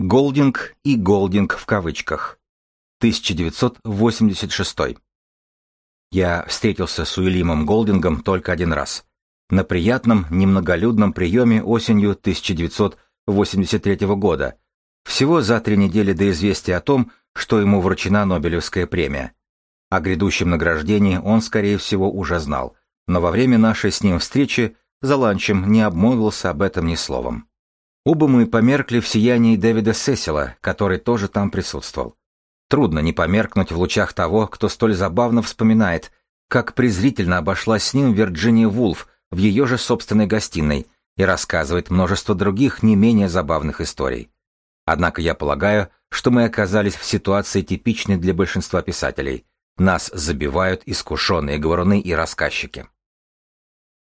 Голдинг и Голдинг в кавычках. 1986. Я встретился с Уильямом Голдингом только один раз. На приятном, немноголюдном приеме осенью 1983 года. Всего за три недели до известия о том, что ему вручена Нобелевская премия. О грядущем награждении он, скорее всего, уже знал, но во время нашей с ним встречи за ланчем не обмолвился об этом ни словом. Оба мы померкли в сиянии Дэвида Сесила, который тоже там присутствовал. Трудно не померкнуть в лучах того, кто столь забавно вспоминает, как презрительно обошлась с ним Вирджиния Вулф в ее же собственной гостиной и рассказывает множество других не менее забавных историй. Однако я полагаю, что мы оказались в ситуации типичной для большинства писателей. Нас забивают искушенные говоруны и рассказчики.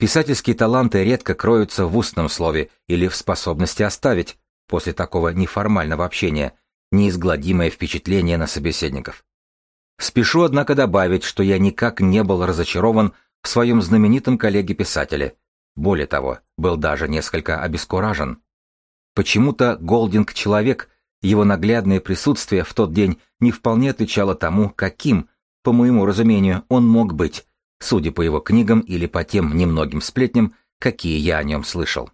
Писательские таланты редко кроются в устном слове или в способности оставить, после такого неформального общения, неизгладимое впечатление на собеседников. Спешу, однако, добавить, что я никак не был разочарован в своем знаменитом коллеге-писателе. Более того, был даже несколько обескуражен. Почему-то Голдинг-человек, его наглядное присутствие в тот день не вполне отвечало тому, каким, по моему разумению, он мог быть, судя по его книгам или по тем немногим сплетням, какие я о нем слышал.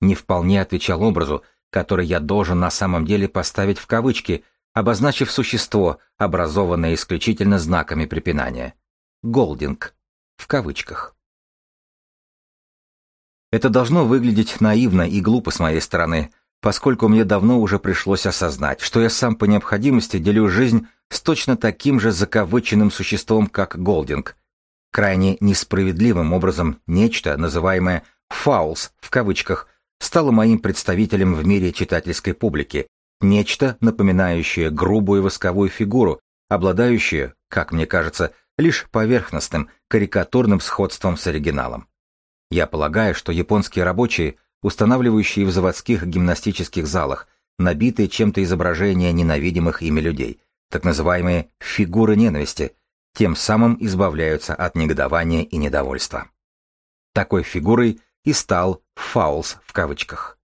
Не вполне отвечал образу, который я должен на самом деле поставить в кавычки, обозначив существо, образованное исключительно знаками препинания. Голдинг. В кавычках. Это должно выглядеть наивно и глупо с моей стороны, поскольку мне давно уже пришлось осознать, что я сам по необходимости делю жизнь с точно таким же закавыченным существом, как Голдинг, Крайне несправедливым образом нечто, называемое «фаулс» в кавычках, стало моим представителем в мире читательской публики, нечто, напоминающее грубую восковую фигуру, обладающее, как мне кажется, лишь поверхностным, карикатурным сходством с оригиналом. Я полагаю, что японские рабочие, устанавливающие в заводских гимнастических залах, набитые чем-то изображения ненавидимых ими людей, так называемые «фигуры ненависти», тем самым избавляются от негодования и недовольства. Такой фигурой и стал «фаулс» в кавычках.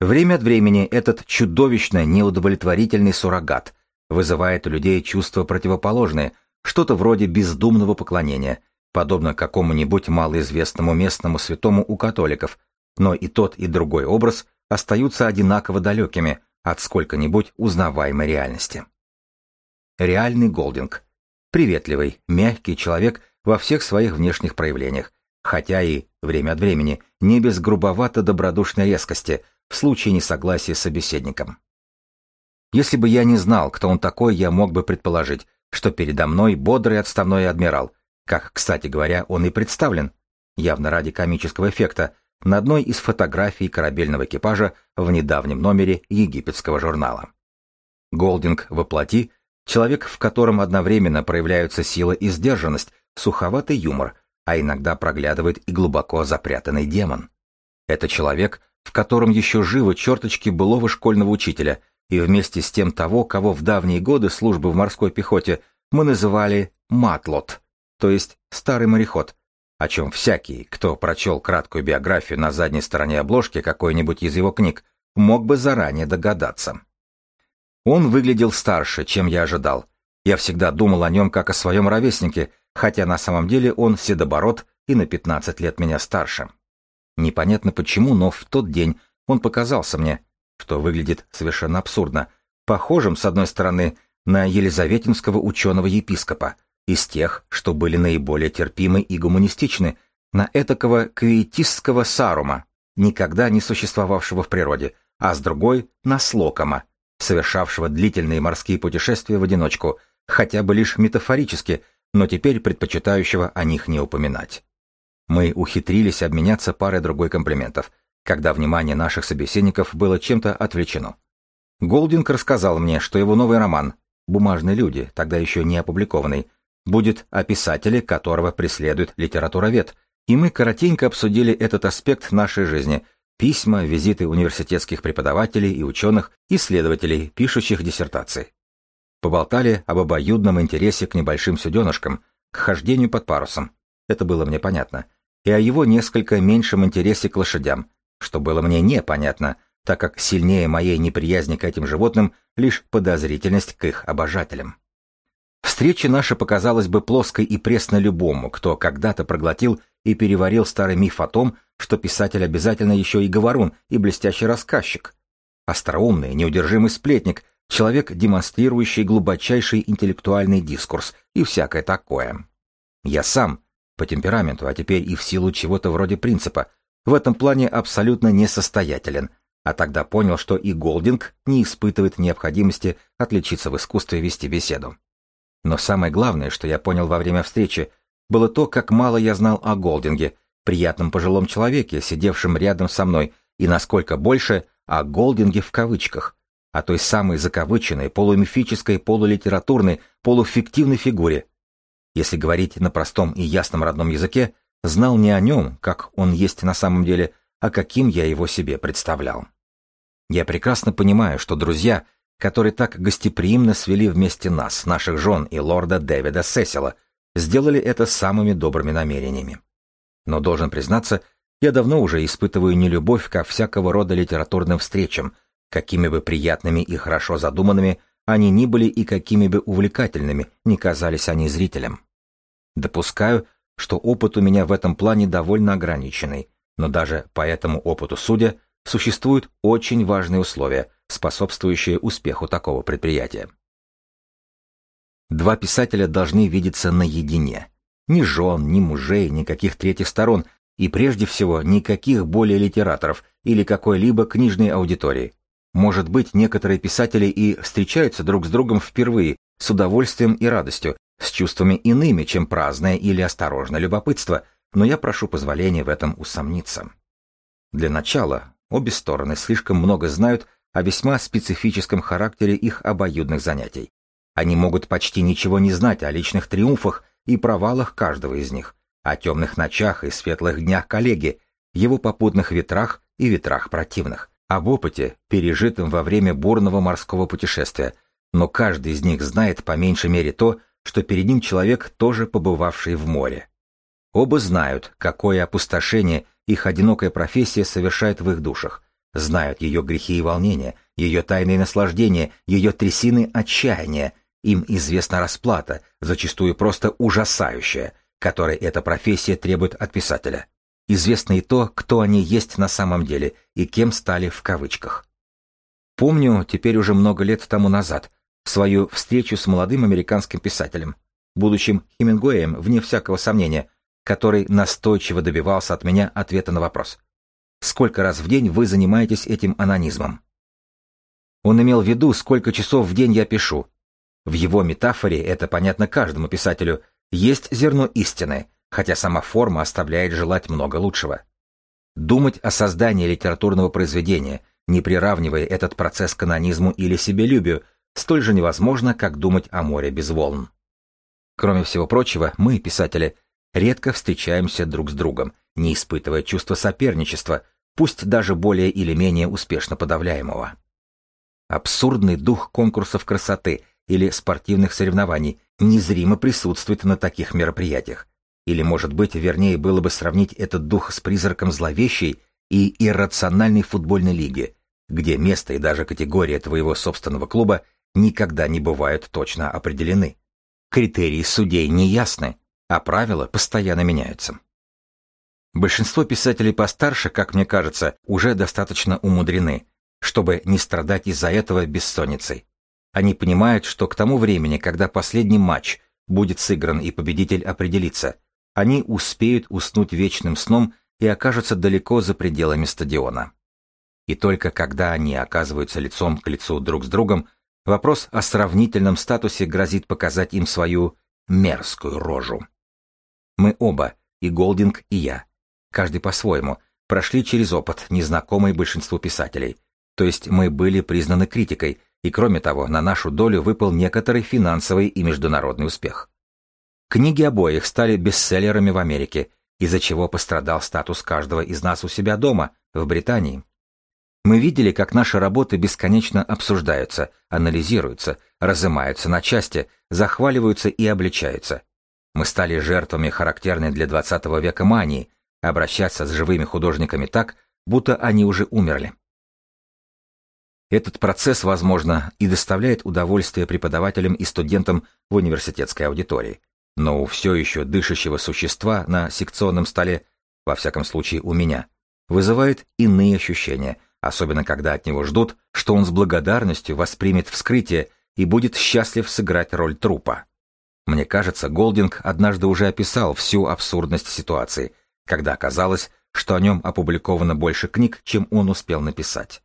Время от времени этот чудовищно неудовлетворительный суррогат вызывает у людей чувство противоположное, что-то вроде бездумного поклонения, подобно какому-нибудь малоизвестному местному святому у католиков, но и тот, и другой образ остаются одинаково далекими от сколько-нибудь узнаваемой реальности. Реальный Голдинг – Приветливый, мягкий человек во всех своих внешних проявлениях, хотя и, время от времени, не без грубовато-добродушной резкости в случае несогласия с собеседником. Если бы я не знал, кто он такой, я мог бы предположить, что передо мной бодрый отставной адмирал, как, кстати говоря, он и представлен, явно ради комического эффекта, на одной из фотографий корабельного экипажа в недавнем номере египетского журнала. Голдинг воплоти Человек, в котором одновременно проявляются сила и сдержанность, суховатый юмор, а иногда проглядывает и глубоко запрятанный демон. Это человек, в котором еще живы черточки былого школьного учителя, и вместе с тем того, кого в давние годы службы в морской пехоте мы называли «матлот», то есть «старый мореход», о чем всякий, кто прочел краткую биографию на задней стороне обложки какой-нибудь из его книг, мог бы заранее догадаться. Он выглядел старше, чем я ожидал. Я всегда думал о нем как о своем ровеснике, хотя на самом деле он седобород и на 15 лет меня старше. Непонятно почему, но в тот день он показался мне, что выглядит совершенно абсурдно, похожим, с одной стороны, на елизаветинского ученого-епископа, из тех, что были наиболее терпимы и гуманистичны, на этакого квиетистского сарума, никогда не существовавшего в природе, а с другой — на слокома, совершавшего длительные морские путешествия в одиночку, хотя бы лишь метафорически, но теперь предпочитающего о них не упоминать. Мы ухитрились обменяться парой другой комплиментов, когда внимание наших собеседников было чем-то отвлечено. Голдинг рассказал мне, что его новый роман «Бумажные люди», тогда еще не опубликованный, будет о писателе, которого преследует литературовед, и мы коротенько обсудили этот аспект нашей жизни – письма, визиты университетских преподавателей и ученых, исследователей, пишущих диссертации. Поболтали об обоюдном интересе к небольшим суденышкам, к хождению под парусом. Это было мне понятно. И о его несколько меньшем интересе к лошадям, что было мне непонятно, так как сильнее моей неприязни к этим животным лишь подозрительность к их обожателям. Встреча наша показалась бы плоской и пресной любому, кто когда-то проглотил и переварил старый миф о том, что писатель обязательно еще и говорун, и блестящий рассказчик. Остроумный, неудержимый сплетник, человек, демонстрирующий глубочайший интеллектуальный дискурс и всякое такое. Я сам, по темпераменту, а теперь и в силу чего-то вроде принципа, в этом плане абсолютно несостоятелен, а тогда понял, что и Голдинг не испытывает необходимости отличиться в искусстве вести беседу. Но самое главное, что я понял во время встречи, было то, как мало я знал о Голдинге, приятном пожилом человеке, сидевшем рядом со мной, и насколько больше о Голдинге в кавычках, о той самой закавыченной, полумифической, полулитературной, полуфиктивной фигуре. Если говорить на простом и ясном родном языке, знал не о нем, как он есть на самом деле, а каким я его себе представлял. Я прекрасно понимаю, что друзья — которые так гостеприимно свели вместе нас, наших жен и лорда Дэвида Сесила, сделали это самыми добрыми намерениями. Но должен признаться, я давно уже испытываю нелюбовь ко всякого рода литературным встречам, какими бы приятными и хорошо задуманными они ни были и какими бы увлекательными не казались они зрителям. Допускаю, что опыт у меня в этом плане довольно ограниченный, но даже по этому опыту судя, существуют очень важные условия, способствующие успеху такого предприятия. Два писателя должны видеться наедине. Ни жен, ни мужей, никаких третьих сторон, и прежде всего никаких более литераторов или какой-либо книжной аудитории. Может быть, некоторые писатели и встречаются друг с другом впервые, с удовольствием и радостью, с чувствами иными, чем праздное или осторожное любопытство, но я прошу позволения в этом усомниться. Для начала, обе стороны слишком много знают о весьма специфическом характере их обоюдных занятий. Они могут почти ничего не знать о личных триумфах и провалах каждого из них, о темных ночах и светлых днях коллеги, его попутных ветрах и ветрах противных, об опыте, пережитом во время бурного морского путешествия, но каждый из них знает по меньшей мере то, что перед ним человек, тоже побывавший в море. Оба знают, какое опустошение их одинокая профессия совершает в их душах, знают ее грехи и волнения, ее тайные наслаждения, ее трясины отчаяния. Им известна расплата, зачастую просто ужасающая, которой эта профессия требует от писателя. Известно и то, кто они есть на самом деле и кем стали в кавычках. Помню, теперь уже много лет тому назад, свою встречу с молодым американским писателем, будущим Хемингуэем, вне всякого сомнения, который настойчиво добивался от меня ответа на вопрос – Сколько раз в день вы занимаетесь этим анонизмом? Он имел в виду, сколько часов в день я пишу. В его метафоре, это понятно каждому писателю, есть зерно истины, хотя сама форма оставляет желать много лучшего. Думать о создании литературного произведения, не приравнивая этот процесс к анонизму или себелюбию, столь же невозможно, как думать о море без волн. Кроме всего прочего, мы, писатели, редко встречаемся друг с другом, не испытывая чувства соперничества, пусть даже более или менее успешно подавляемого. Абсурдный дух конкурсов красоты или спортивных соревнований незримо присутствует на таких мероприятиях. Или, может быть, вернее было бы сравнить этот дух с призраком зловещей и иррациональной футбольной лиги, где место и даже категория твоего собственного клуба никогда не бывают точно определены. Критерии судей не ясны, а правила постоянно меняются. Большинство писателей постарше, как мне кажется, уже достаточно умудрены, чтобы не страдать из-за этого бессонницей. Они понимают, что к тому времени, когда последний матч будет сыгран и победитель определится, они успеют уснуть вечным сном и окажутся далеко за пределами стадиона. И только когда они оказываются лицом к лицу друг с другом, вопрос о сравнительном статусе грозит показать им свою мерзкую рожу. Мы оба, и Голдинг, и я, каждый по-своему, прошли через опыт, незнакомый большинству писателей. То есть мы были признаны критикой, и кроме того, на нашу долю выпал некоторый финансовый и международный успех. Книги обоих стали бестселлерами в Америке, из-за чего пострадал статус каждого из нас у себя дома, в Британии. Мы видели, как наши работы бесконечно обсуждаются, анализируются, разымаются на части, захваливаются и обличаются. Мы стали жертвами характерной для XX века мании, обращаться с живыми художниками так, будто они уже умерли. Этот процесс, возможно, и доставляет удовольствие преподавателям и студентам в университетской аудитории. Но у все еще дышащего существа на секционном столе, во всяком случае у меня, вызывает иные ощущения, особенно когда от него ждут, что он с благодарностью воспримет вскрытие и будет счастлив сыграть роль трупа. Мне кажется, Голдинг однажды уже описал всю абсурдность ситуации, когда оказалось, что о нем опубликовано больше книг, чем он успел написать.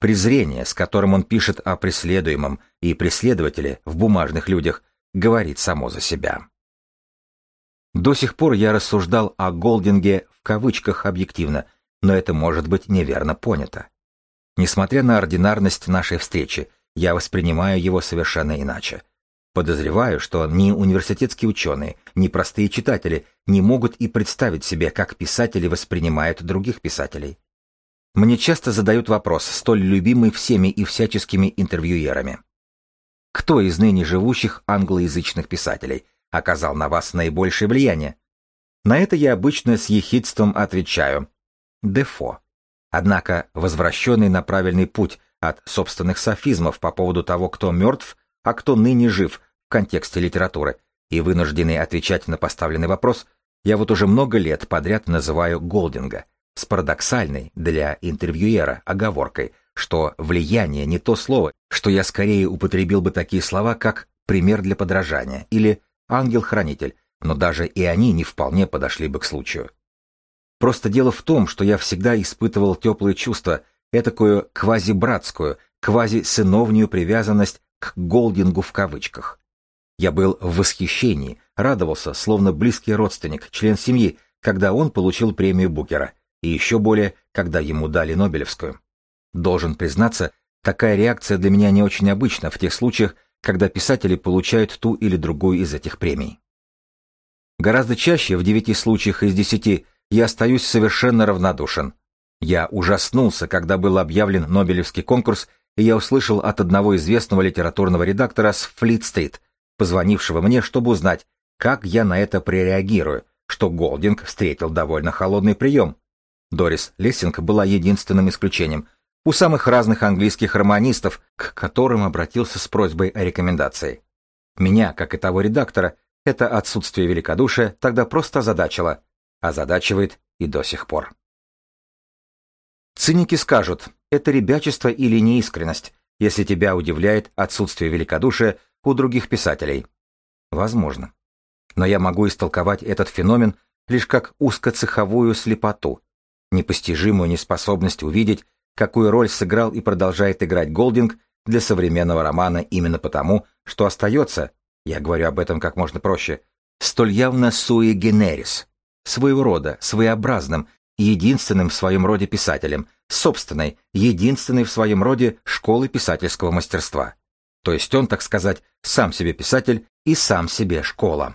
Презрение, с которым он пишет о преследуемом и преследователе в бумажных людях, говорит само за себя. До сих пор я рассуждал о Голдинге в кавычках объективно, но это может быть неверно понято. Несмотря на ординарность нашей встречи, я воспринимаю его совершенно иначе. Подозреваю, что ни университетские ученые, ни простые читатели не могут и представить себе, как писатели воспринимают других писателей. Мне часто задают вопрос, столь любимый всеми и всяческими интервьюерами. Кто из ныне живущих англоязычных писателей оказал на вас наибольшее влияние? На это я обычно с ехидством отвечаю «Дефо». Однако возвращенный на правильный путь от собственных софизмов по поводу того, кто мертв, а кто ныне жив в контексте литературы, и вынужденный отвечать на поставленный вопрос, я вот уже много лет подряд называю Голдинга – с парадоксальной для интервьюера оговоркой, что влияние не то слово, что я скорее употребил бы такие слова, как «пример для подражания» или «ангел-хранитель», но даже и они не вполне подошли бы к случаю. Просто дело в том, что я всегда испытывал теплые чувства, этакую квазибратскую, квази-сыновнюю привязанность к «голдингу» в кавычках. Я был в восхищении, радовался, словно близкий родственник, член семьи, когда он получил премию Букера — и еще более, когда ему дали Нобелевскую. Должен признаться, такая реакция для меня не очень обычна в тех случаях, когда писатели получают ту или другую из этих премий. Гораздо чаще, в девяти случаях из десяти, я остаюсь совершенно равнодушен. Я ужаснулся, когда был объявлен Нобелевский конкурс, и я услышал от одного известного литературного редактора с Флит-стрит, позвонившего мне, чтобы узнать, как я на это прореагирую, что Голдинг встретил довольно холодный прием, Дорис Лессинг была единственным исключением. У самых разных английских романистов, к которым обратился с просьбой о рекомендации. Меня, как и того редактора, это отсутствие великодушия тогда просто озадачило. Озадачивает и до сих пор. Циники скажут, это ребячество или неискренность, если тебя удивляет отсутствие великодушия у других писателей. Возможно. Но я могу истолковать этот феномен лишь как узкоцеховую слепоту, непостижимую неспособность увидеть, какую роль сыграл и продолжает играть Голдинг для современного романа именно потому, что остается, я говорю об этом как можно проще, столь явно суи генерис, своего рода, своеобразным, единственным в своем роде писателем, собственной, единственной в своем роде школы писательского мастерства. То есть он, так сказать, сам себе писатель и сам себе школа.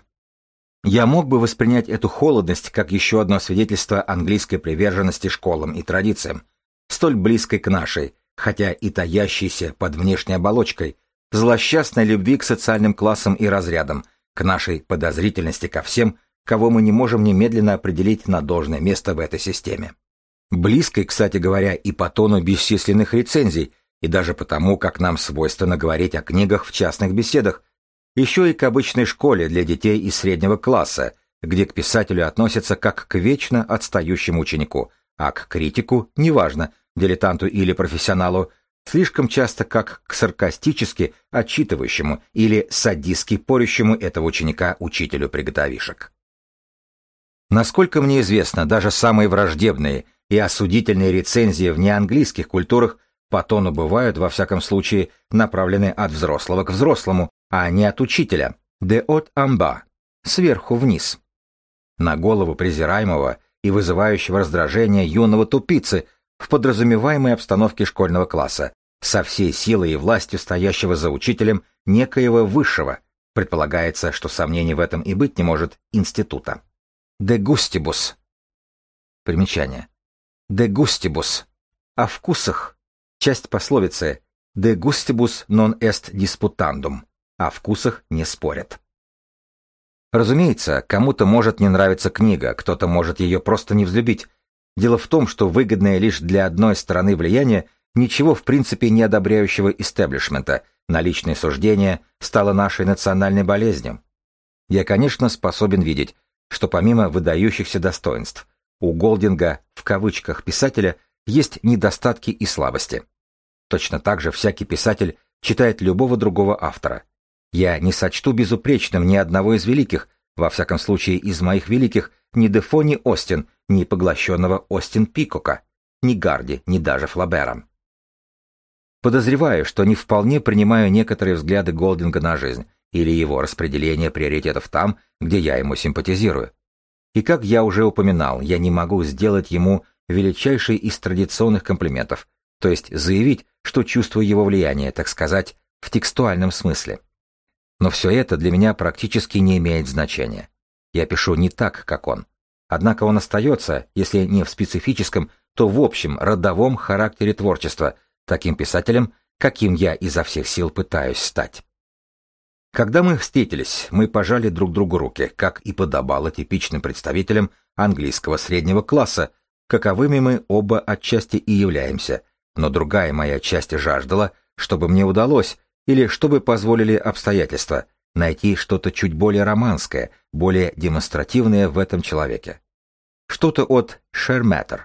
Я мог бы воспринять эту холодность как еще одно свидетельство английской приверженности школам и традициям, столь близкой к нашей, хотя и таящейся под внешней оболочкой, злосчастной любви к социальным классам и разрядам, к нашей подозрительности ко всем, кого мы не можем немедленно определить на должное место в этой системе. Близкой, кстати говоря, и по тону бесчисленных рецензий, и даже потому, как нам свойственно говорить о книгах в частных беседах, еще и к обычной школе для детей из среднего класса, где к писателю относятся как к вечно отстающему ученику, а к критику, неважно, дилетанту или профессионалу, слишком часто как к саркастически отчитывающему или садистски порющему этого ученика учителю приготовишек. Насколько мне известно, даже самые враждебные и осудительные рецензии в неанглийских культурах по тону бывают, во всяком случае, направлены от взрослого к взрослому, а не от учителя, de от амба, сверху вниз. На голову презираемого и вызывающего раздражение юного тупицы в подразумеваемой обстановке школьного класса, со всей силой и властью стоящего за учителем некоего высшего, предполагается, что сомнений в этом и быть не может, института. De gustibus. Примечание. De gustibus. О вкусах. Часть пословицы De gustibus non est disputandum о вкусах не спорят. Разумеется, кому-то может не нравиться книга, кто-то может ее просто не взлюбить. Дело в том, что выгодное лишь для одной стороны влияние ничего в принципе не одобряющего истеблишмента, на личные суждения стало нашей национальной болезнью. Я, конечно, способен видеть, что помимо выдающихся достоинств, у Голдинга, в кавычках, писателя есть недостатки и слабости. Точно так же всякий писатель читает любого другого автора. Я не сочту безупречным ни одного из великих, во всяком случае из моих великих, ни Дефо, ни Остин, ни поглощенного Остин Пикока, ни Гарди, ни даже Флабера. Подозреваю, что не вполне принимаю некоторые взгляды Голдинга на жизнь или его распределение приоритетов там, где я ему симпатизирую. И как я уже упоминал, я не могу сделать ему величайший из традиционных комплиментов, то есть заявить, что чувствую его влияние, так сказать, в текстуальном смысле. Но все это для меня практически не имеет значения. Я пишу не так, как он. Однако он остается, если не в специфическом, то в общем родовом характере творчества – таким писателем, каким я изо всех сил пытаюсь стать. Когда мы встретились, мы пожали друг другу руки, как и подобало типичным представителям английского среднего класса, каковыми мы оба отчасти и являемся, но другая моя часть жаждала, чтобы мне удалось, или чтобы позволили обстоятельства, найти что-то чуть более романское, более демонстративное в этом человеке. Что-то от «Share Matter»,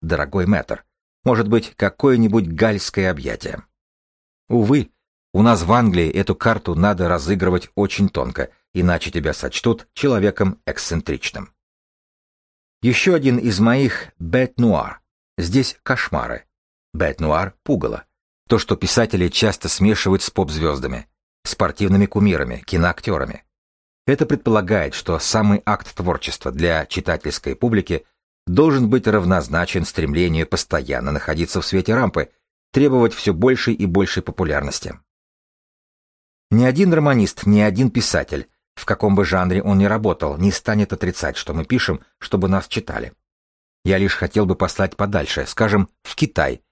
«Дорогой Мэтр», может быть, какое-нибудь гальское объятие. Увы, у нас в Англии эту карту надо разыгрывать очень тонко, иначе тебя сочтут человеком эксцентричным. Еще один из моих бет-нуар. Здесь кошмары. Бет-нуар — пугало. То, что писатели часто смешивают с поп-звездами, спортивными кумирами, киноактерами. Это предполагает, что самый акт творчества для читательской публики должен быть равнозначен стремлению постоянно находиться в свете рампы, требовать все большей и большей популярности. Ни один романист, ни один писатель, в каком бы жанре он ни работал, не станет отрицать, что мы пишем, чтобы нас читали. Я лишь хотел бы послать подальше, скажем, в Китай,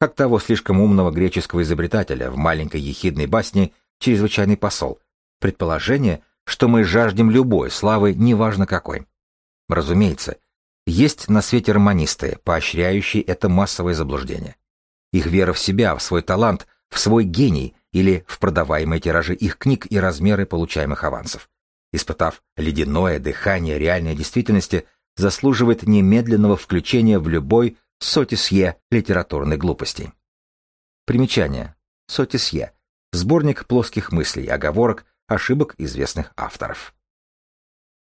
как того слишком умного греческого изобретателя в маленькой ехидной басне «Чрезвычайный посол», предположение, что мы жаждем любой славы, неважно какой. Разумеется, есть на свете романисты, поощряющие это массовое заблуждение. Их вера в себя, в свой талант, в свой гений или в продаваемые тиражи их книг и размеры получаемых авансов. Испытав ледяное дыхание реальной действительности, заслуживает немедленного включения в любой сотисье литературной глупости. Примечание. Сотисье. Сборник плоских мыслей, оговорок, ошибок известных авторов.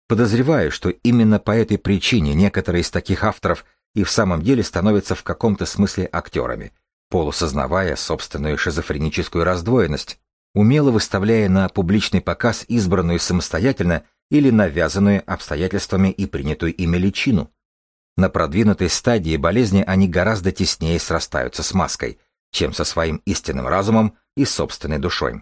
Подозреваю, что именно по этой причине некоторые из таких авторов и в самом деле становятся в каком-то смысле актерами, полусознавая собственную шизофреническую раздвоенность, умело выставляя на публичный показ избранную самостоятельно или навязанную обстоятельствами и принятую ими личину. На продвинутой стадии болезни они гораздо теснее срастаются с маской, чем со своим истинным разумом и собственной душой.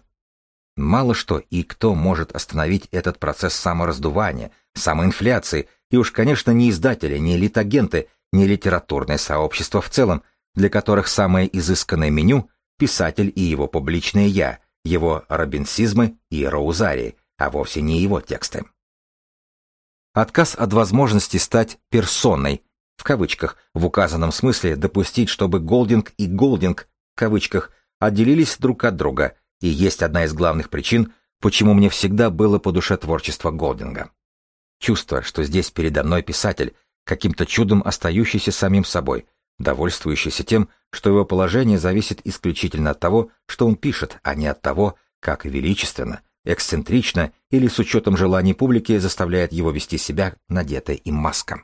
Мало что и кто может остановить этот процесс самораздувания, самоинфляции, и уж, конечно, не издатели, не литагенты, не литературное сообщество в целом, для которых самое изысканное меню – писатель и его публичное «я», его робинсизмы и роузарии, а вовсе не его тексты. Отказ от возможности стать «персоной», в кавычках, в указанном смысле допустить, чтобы Голдинг и Голдинг, в кавычках, отделились друг от друга – и есть одна из главных причин, почему мне всегда было по душе творчество Голдинга. Чувство, что здесь передо мной писатель, каким-то чудом остающийся самим собой, довольствующийся тем, что его положение зависит исключительно от того, что он пишет, а не от того, как величественно, эксцентрично или с учетом желаний публики заставляет его вести себя надетая им маска.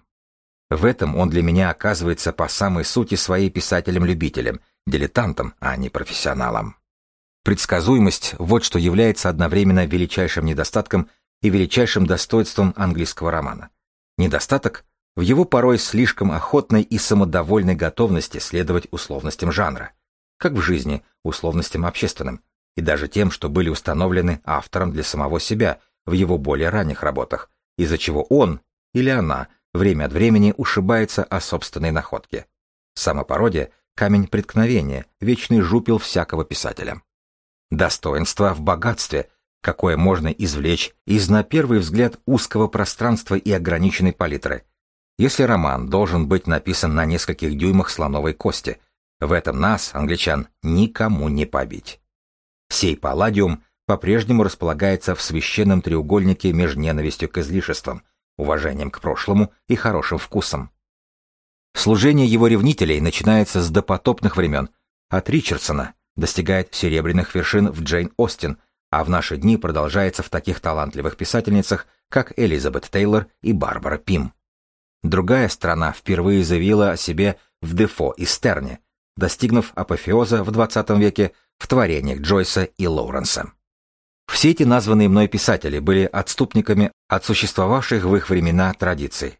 В этом он для меня оказывается по самой сути своей писателем-любителем, дилетантом, а не профессионалом. Предсказуемость – вот что является одновременно величайшим недостатком и величайшим достоинством английского романа. Недостаток – в его порой слишком охотной и самодовольной готовности следовать условностям жанра, как в жизни условностям общественным, и даже тем, что были установлены автором для самого себя в его более ранних работах, из-за чего он или она время от времени ушибается о собственной находке. Самопародия – камень преткновения, вечный жупел всякого писателя. Достоинство в богатстве, какое можно извлечь из на первый взгляд узкого пространства и ограниченной палитры. Если роман должен быть написан на нескольких дюймах слоновой кости, В этом нас, англичан, никому не побить. Сей палладиум по-прежнему располагается в священном треугольнике между ненавистью к излишествам, уважением к прошлому и хорошим вкусом. Служение его ревнителей начинается с допотопных времен, от Ричардсона, достигает серебряных вершин в Джейн Остин, а в наши дни продолжается в таких талантливых писательницах, как Элизабет Тейлор и Барбара Пим. Другая страна впервые заявила о себе в Дефо и Стерне, достигнув апофеоза в XX веке в творениях Джойса и Лоуренса. Все эти названные мной писатели были отступниками от существовавших в их времена традиций.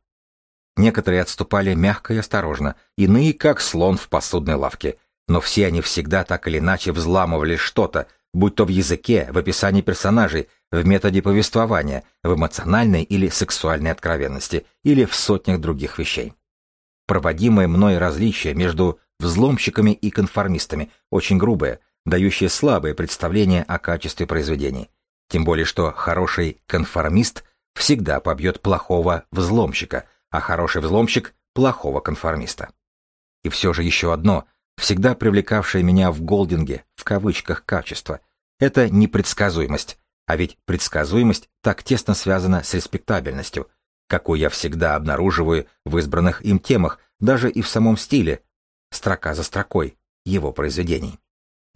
Некоторые отступали мягко и осторожно, иные как слон в посудной лавке, но все они всегда так или иначе взламывали что-то, будь то в языке, в описании персонажей, в методе повествования, в эмоциональной или сексуальной откровенности, или в сотнях других вещей. Проводимое мной различие между взломщиками и конформистами очень грубое, дающее слабое представление о качестве произведений. Тем более, что хороший конформист всегда побьет плохого взломщика, а хороший взломщик – плохого конформиста. И все же еще одно, всегда привлекавшее меня в голдинге, в кавычках, качество – это непредсказуемость, а ведь предсказуемость так тесно связана с респектабельностью, какую я всегда обнаруживаю в избранных им темах, даже и в самом стиле, строка за строкой, его произведений.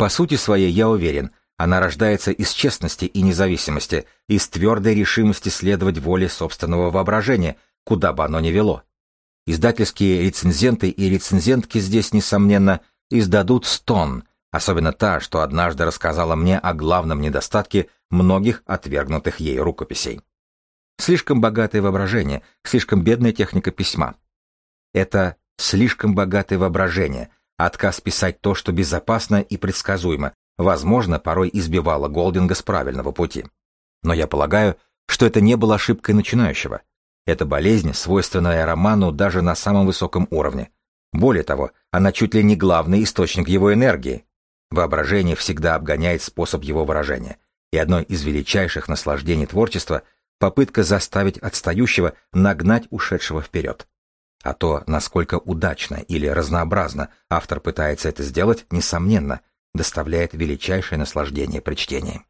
По сути своей я уверен, она рождается из честности и независимости, из твердой решимости следовать воле собственного воображения, куда бы оно ни вело. Издательские рецензенты и рецензентки здесь, несомненно, издадут стон, особенно та, что однажды рассказала мне о главном недостатке многих отвергнутых ей рукописей. Слишком богатое воображение, слишком бедная техника письма. Это слишком богатое воображение, отказ писать то, что безопасно и предсказуемо, возможно, порой избивало Голдинга с правильного пути. Но я полагаю, что это не было ошибкой начинающего. Это болезнь, свойственная роману даже на самом высоком уровне. Более того, она чуть ли не главный источник его энергии. Воображение всегда обгоняет способ его выражения, и одно из величайших наслаждений творчества — попытка заставить отстающего нагнать ушедшего вперед. А то, насколько удачно или разнообразно автор пытается это сделать, несомненно, доставляет величайшее наслаждение при чтении.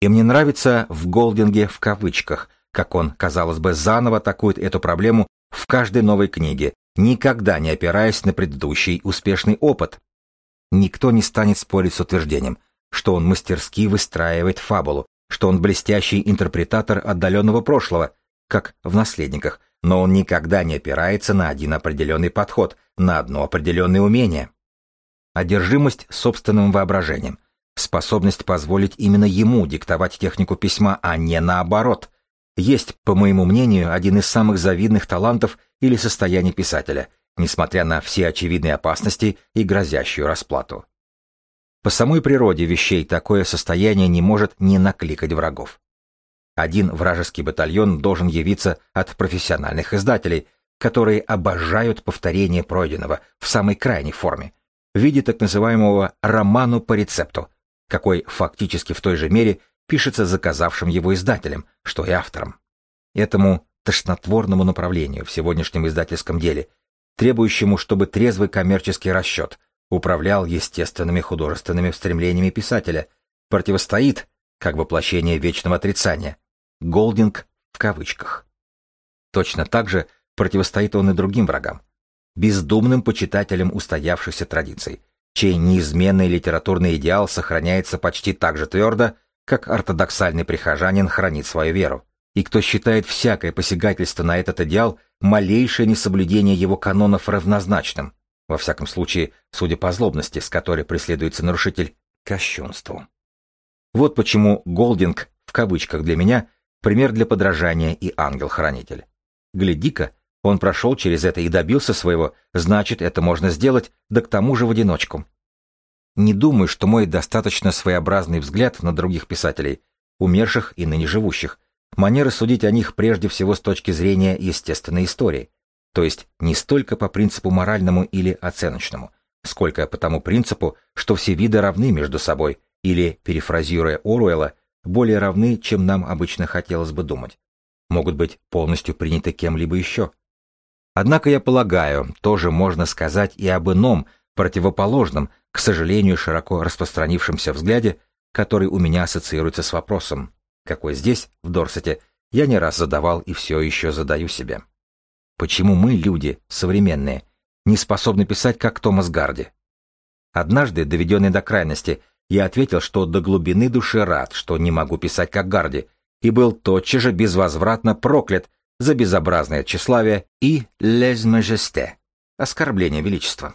И мне нравится в Голдинге в кавычках, как он, казалось бы, заново атакует эту проблему в каждой новой книге, никогда не опираясь на предыдущий успешный опыт. Никто не станет спорить с утверждением, что он мастерски выстраивает фабулу, что он блестящий интерпретатор отдаленного прошлого, как в «Наследниках», но он никогда не опирается на один определенный подход, на одно определенное умение. Одержимость собственным воображением, способность позволить именно ему диктовать технику письма, а не наоборот, есть, по моему мнению, один из самых завидных талантов или состояний писателя, несмотря на все очевидные опасности и грозящую расплату. По самой природе вещей такое состояние не может не накликать врагов. Один вражеский батальон должен явиться от профессиональных издателей, которые обожают повторение пройденного в самой крайней форме, в виде так называемого «роману по рецепту», какой фактически в той же мере пишется заказавшим его издателем, что и автором. Этому тошнотворному направлению в сегодняшнем издательском деле, требующему, чтобы трезвый коммерческий расчет управлял естественными художественными стремлениями писателя, противостоит, как воплощение вечного отрицания, Голдинг в кавычках. Точно так же противостоит он и другим врагам, бездумным почитателям устоявшихся традиций, чей неизменный литературный идеал сохраняется почти так же твердо, как ортодоксальный прихожанин хранит свою веру, и кто считает всякое посягательство на этот идеал малейшее несоблюдение его канонов равнозначным, во всяком случае, судя по злобности, с которой преследуется нарушитель, кощунству. Вот почему Голдинг, в кавычках для меня, пример для подражания и ангел-хранитель. Гляди-ка, он прошел через это и добился своего, значит, это можно сделать, да к тому же в одиночку. Не думаю, что мой достаточно своеобразный взгляд на других писателей, умерших и ныне живущих, манера судить о них прежде всего с точки зрения естественной истории, то есть не столько по принципу моральному или оценочному, сколько по тому принципу, что все виды равны между собой, или, перефразируя Оруэлла, более равны, чем нам обычно хотелось бы думать, могут быть полностью приняты кем-либо еще. Однако я полагаю, тоже можно сказать и об ином, противоположном, к сожалению, широко распространившемся взгляде, который у меня ассоциируется с вопросом, какой здесь, в Дорсете, я не раз задавал и все еще задаю себе. Почему мы, люди, современные, не способны писать, как Томас Гарди? Однажды, доведенный до крайности, я ответил, что до глубины души рад, что не могу писать, как Гарди, и был тотчас же безвозвратно проклят за безобразное тщеславие и «les majesté» — оскорбление величества.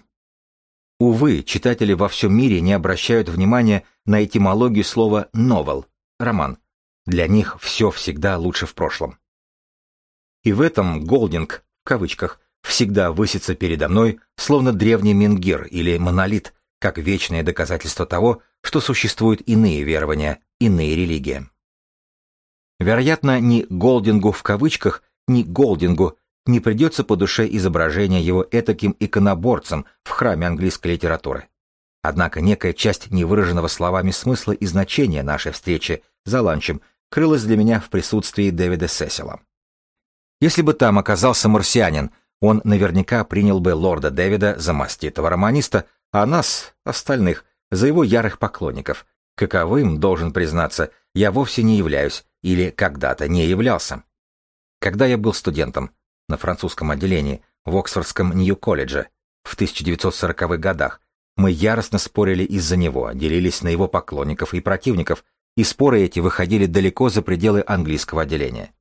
Увы, читатели во всем мире не обращают внимания на этимологию слова «novel» — роман. Для них все всегда лучше в прошлом. И в этом «голдинг» в кавычках всегда высится передо мной, словно древний менгир или монолит, как вечное доказательство того, что существуют иные верования, иные религии. Вероятно, ни Голдингу в кавычках, ни Голдингу не придется по душе изображение его этаким иконоборцем в храме английской литературы. Однако некая часть невыраженного словами смысла и значения нашей встречи за ланчем крылась для меня в присутствии Дэвида Сесила. Если бы там оказался марсианин, он наверняка принял бы лорда Дэвида за маститого романиста, а нас, остальных, за его ярых поклонников. Каковым, должен признаться, я вовсе не являюсь или когда-то не являлся. Когда я был студентом на французском отделении в Оксфордском Нью-колледже в 1940-х годах, мы яростно спорили из-за него, делились на его поклонников и противников, и споры эти выходили далеко за пределы английского отделения.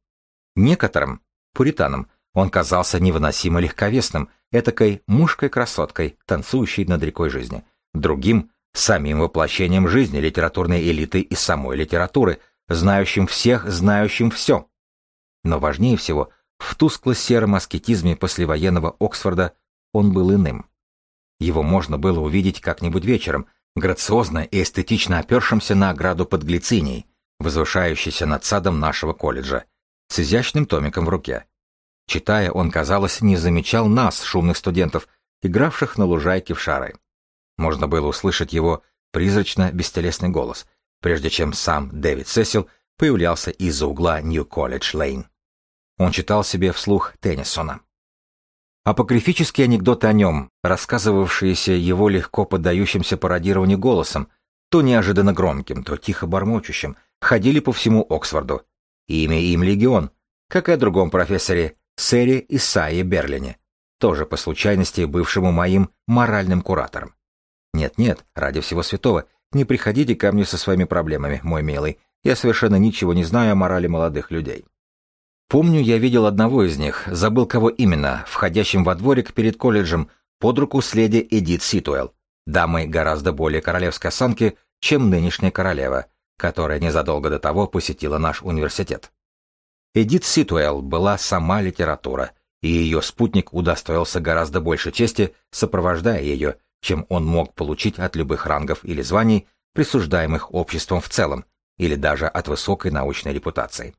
Некоторым, пуританам, он казался невыносимо легковесным, этакой мужкой-красоткой, танцующей над рекой жизни. Другим — самим воплощением жизни литературной элиты и самой литературы, знающим всех, знающим все. Но важнее всего, в тускло-сером аскетизме послевоенного Оксфорда он был иным. Его можно было увидеть как-нибудь вечером, грациозно и эстетично опершимся на ограду под глицинией, возвышающейся над садом нашего колледжа, с изящным томиком в руке. Читая, он, казалось, не замечал нас, шумных студентов, игравших на лужайке в шары. Можно было услышать его призрачно-бестелесный голос, прежде чем сам Дэвид Сесил появлялся из-за угла Нью-Колледж-Лейн. Он читал себе вслух Теннисона. Апокрифические анекдоты о нем, рассказывавшиеся его легко поддающимся пародированию голосом, то неожиданно громким, то тихо бормочущим, ходили по всему Оксфорду. Имя им легион, как и о другом профессоре сэре Исаи Берлине, тоже по случайности бывшему моим моральным куратором. Нет-нет, ради всего святого, не приходите ко мне со своими проблемами, мой милый, я совершенно ничего не знаю о морали молодых людей. Помню, я видел одного из них, забыл кого именно, входящим во дворик перед колледжем под руку с леди Эдит Ситуэлл, дамой гораздо более королевской осанки, чем нынешняя королева, которая незадолго до того посетила наш университет. Эдит Ситуэлл была сама литература, и ее спутник удостоился гораздо больше чести, сопровождая ее, чем он мог получить от любых рангов или званий, присуждаемых обществом в целом, или даже от высокой научной репутации.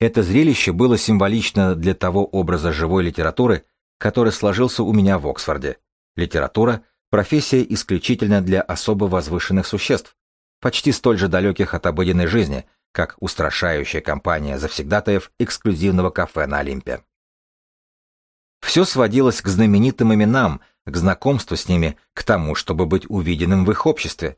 Это зрелище было символично для того образа живой литературы, который сложился у меня в Оксфорде. Литература – профессия исключительно для особо возвышенных существ, почти столь же далеких от обыденной жизни – как устрашающая компания завсегдатаев эксклюзивного кафе на Олимпе. Все сводилось к знаменитым именам, к знакомству с ними, к тому, чтобы быть увиденным в их обществе.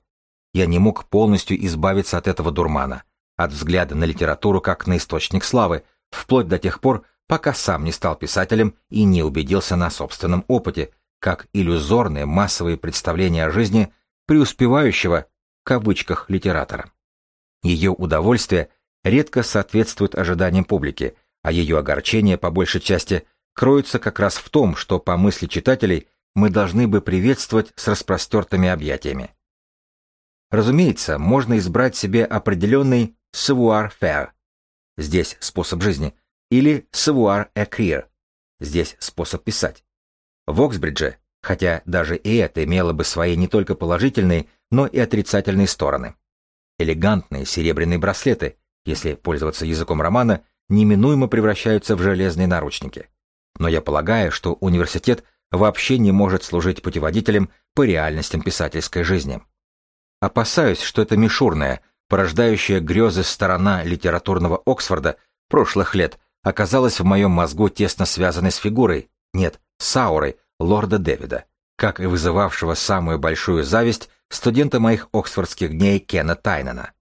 Я не мог полностью избавиться от этого дурмана, от взгляда на литературу как на источник славы, вплоть до тех пор, пока сам не стал писателем и не убедился на собственном опыте, как иллюзорные массовые представления о жизни преуспевающего, в кавычках, литератора. Ее удовольствие редко соответствует ожиданиям публики, а ее огорчение, по большей части, кроется как раз в том, что, по мысли читателей, мы должны бы приветствовать с распростертыми объятиями. Разумеется, можно избрать себе определенный savoir-faire, здесь способ жизни, или savoir-écrire, здесь способ писать. В Оксбридже, хотя даже и это имело бы свои не только положительные, но и отрицательные стороны. Элегантные серебряные браслеты, если пользоваться языком романа, неминуемо превращаются в железные наручники. Но я полагаю, что университет вообще не может служить путеводителем по реальностям писательской жизни. Опасаюсь, что эта мишурная, порождающая грезы сторона литературного Оксфорда прошлых лет оказалась в моем мозгу тесно связанной с фигурой, нет, с аурой лорда Дэвида, как и вызывавшего самую большую зависть студента моих оксфордских дней Кена Тайнена.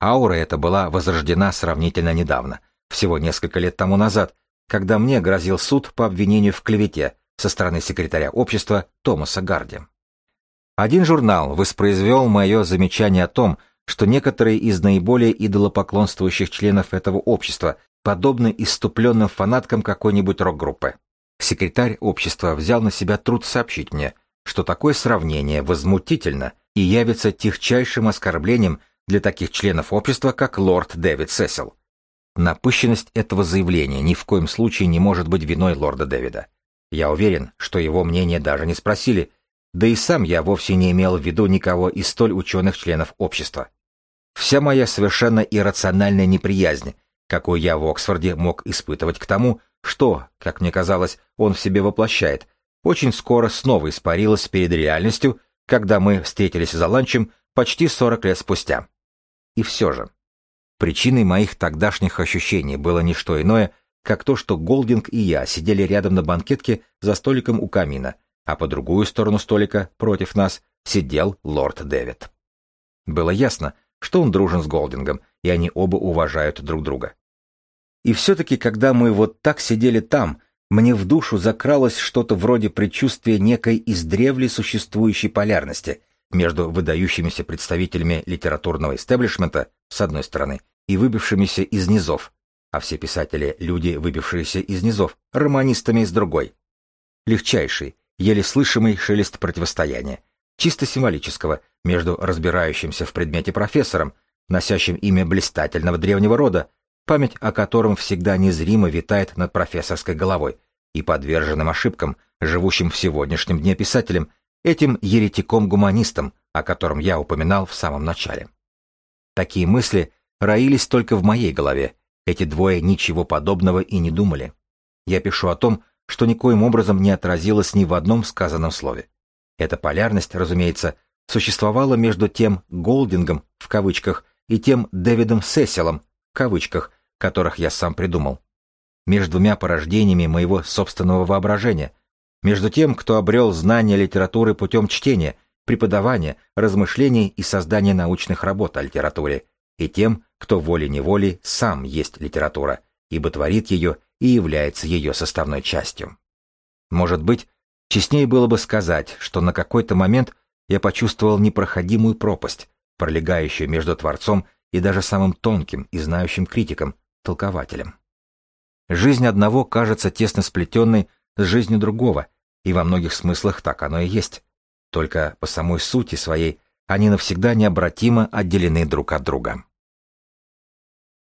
Аура эта была возрождена сравнительно недавно, всего несколько лет тому назад, когда мне грозил суд по обвинению в клевете со стороны секретаря общества Томаса Гарди. Один журнал воспроизвел мое замечание о том, что некоторые из наиболее идолопоклонствующих членов этого общества подобны иступленным фанаткам какой-нибудь рок-группы. Секретарь общества взял на себя труд сообщить мне, что такое сравнение возмутительно и явится техчайшим оскорблением для таких членов общества, как лорд Дэвид Сесил. Напыщенность этого заявления ни в коем случае не может быть виной лорда Дэвида. Я уверен, что его мнение даже не спросили, да и сам я вовсе не имел в виду никого из столь ученых членов общества. Вся моя совершенно иррациональная неприязнь, какую я в Оксфорде мог испытывать к тому, что, как мне казалось, он в себе воплощает, очень скоро снова испарилась перед реальностью, когда мы встретились за ланчем почти 40 лет спустя. И все же, причиной моих тогдашних ощущений было не что иное, как то, что Голдинг и я сидели рядом на банкетке за столиком у камина, а по другую сторону столика, против нас, сидел лорд Дэвид. Было ясно, что он дружен с Голдингом, и они оба уважают друг друга. И все-таки, когда мы вот так сидели там, мне в душу закралось что-то вроде предчувствия некой издревле существующей полярности между выдающимися представителями литературного истеблишмента, с одной стороны, и выбившимися из низов, а все писатели — люди, выбившиеся из низов, романистами с другой. Легчайший, еле слышимый шелест противостояния, чисто символического, между разбирающимся в предмете профессором, носящим имя блистательного древнего рода, память о котором всегда незримо витает над профессорской головой, и подверженным ошибкам, живущим в сегодняшнем дне писателем, этим еретиком-гуманистом, о котором я упоминал в самом начале. Такие мысли роились только в моей голове, эти двое ничего подобного и не думали. Я пишу о том, что никоим образом не отразилось ни в одном сказанном слове. Эта полярность, разумеется, существовала между тем Голдингом, в кавычках, и тем Дэвидом Сесилом, в кавычках, которых я сам придумал. Между двумя порождениями моего собственного воображения. Между тем, кто обрел знания литературы путем чтения, преподавания, размышлений и создания научных работ о литературе, и тем, кто волей-неволей сам есть литература, ибо творит ее и является ее составной частью. Может быть, честнее было бы сказать, что на какой-то момент я почувствовал непроходимую пропасть, пролегающую между Творцом и даже самым тонким и знающим критиком, толкователем. Жизнь одного кажется тесно сплетенной с жизнью другого, и во многих смыслах так оно и есть. Только по самой сути своей они навсегда необратимо отделены друг от друга.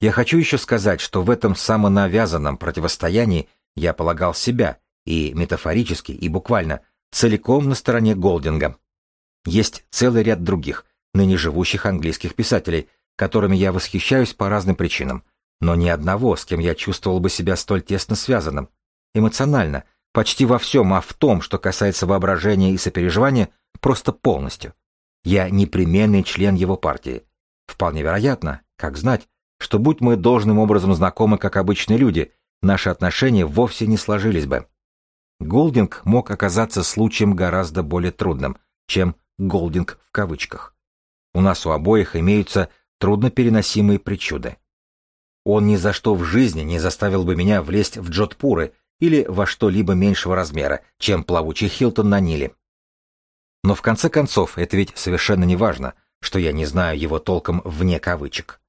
Я хочу еще сказать, что в этом самонавязанном противостоянии я полагал себя, и метафорически, и буквально, целиком на стороне Голдинга. Есть целый ряд других, ныне живущих английских писателей, которыми я восхищаюсь по разным причинам, но ни одного, с кем я чувствовал бы себя столь тесно связанным. Эмоционально, почти во всем, а в том, что касается воображения и сопереживания, просто полностью. Я непременный член его партии. Вполне вероятно, как знать, что будь мы должным образом знакомы как обычные люди, наши отношения вовсе не сложились бы. Голдинг мог оказаться случаем гораздо более трудным, чем «голдинг» в кавычках. У нас у обоих имеются труднопереносимые причуды. Он ни за что в жизни не заставил бы меня влезть в джотпуры или во что-либо меньшего размера, чем плавучий Хилтон на Ниле. Но в конце концов, это ведь совершенно не важно, что я не знаю его толком вне кавычек.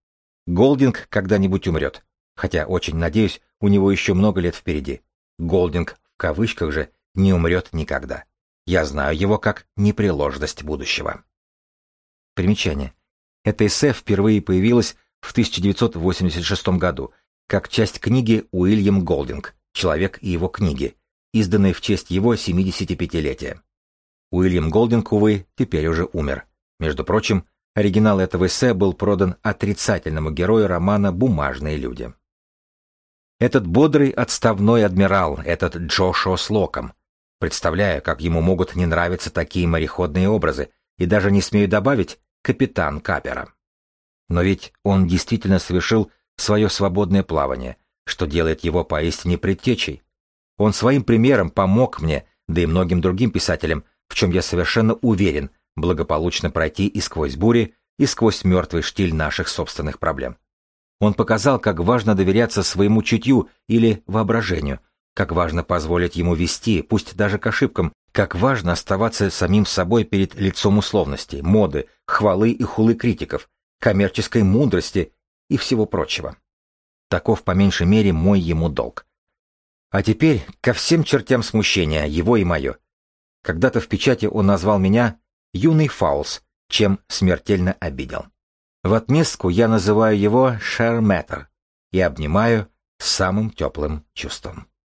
Голдинг когда-нибудь умрет, хотя очень надеюсь, у него еще много лет впереди. Голдинг в кавычках же не умрет никогда. Я знаю его как непреложность будущего. Примечание. Это эссе впервые появилось в 1986 году как часть книги Уильям Голдинг «Человек и его книги», изданной в честь его 75-летия. Уильям Голдинг, увы, теперь уже умер. Между прочим, Оригинал этого эссе был продан отрицательному герою романа «Бумажные люди». Этот бодрый отставной адмирал, этот Джошуа Слоком. Представляю, как ему могут не нравиться такие мореходные образы, и даже не смею добавить капитан Капера. Но ведь он действительно совершил свое свободное плавание, что делает его поистине предтечей. Он своим примером помог мне, да и многим другим писателям, в чем я совершенно уверен, благополучно пройти и сквозь бури, и сквозь мертвый штиль наших собственных проблем. Он показал, как важно доверяться своему чутью или воображению, как важно позволить ему вести, пусть даже к ошибкам, как важно оставаться самим собой перед лицом условностей, моды, хвалы и хулы критиков, коммерческой мудрости и всего прочего. Таков по меньшей мере мой ему долг. А теперь ко всем чертям смущения, его и мое. Когда-то в печати он назвал меня «юный Фаулс», чем смертельно обидел. В отместку я называю его Шерметр и обнимаю самым теплым чувством.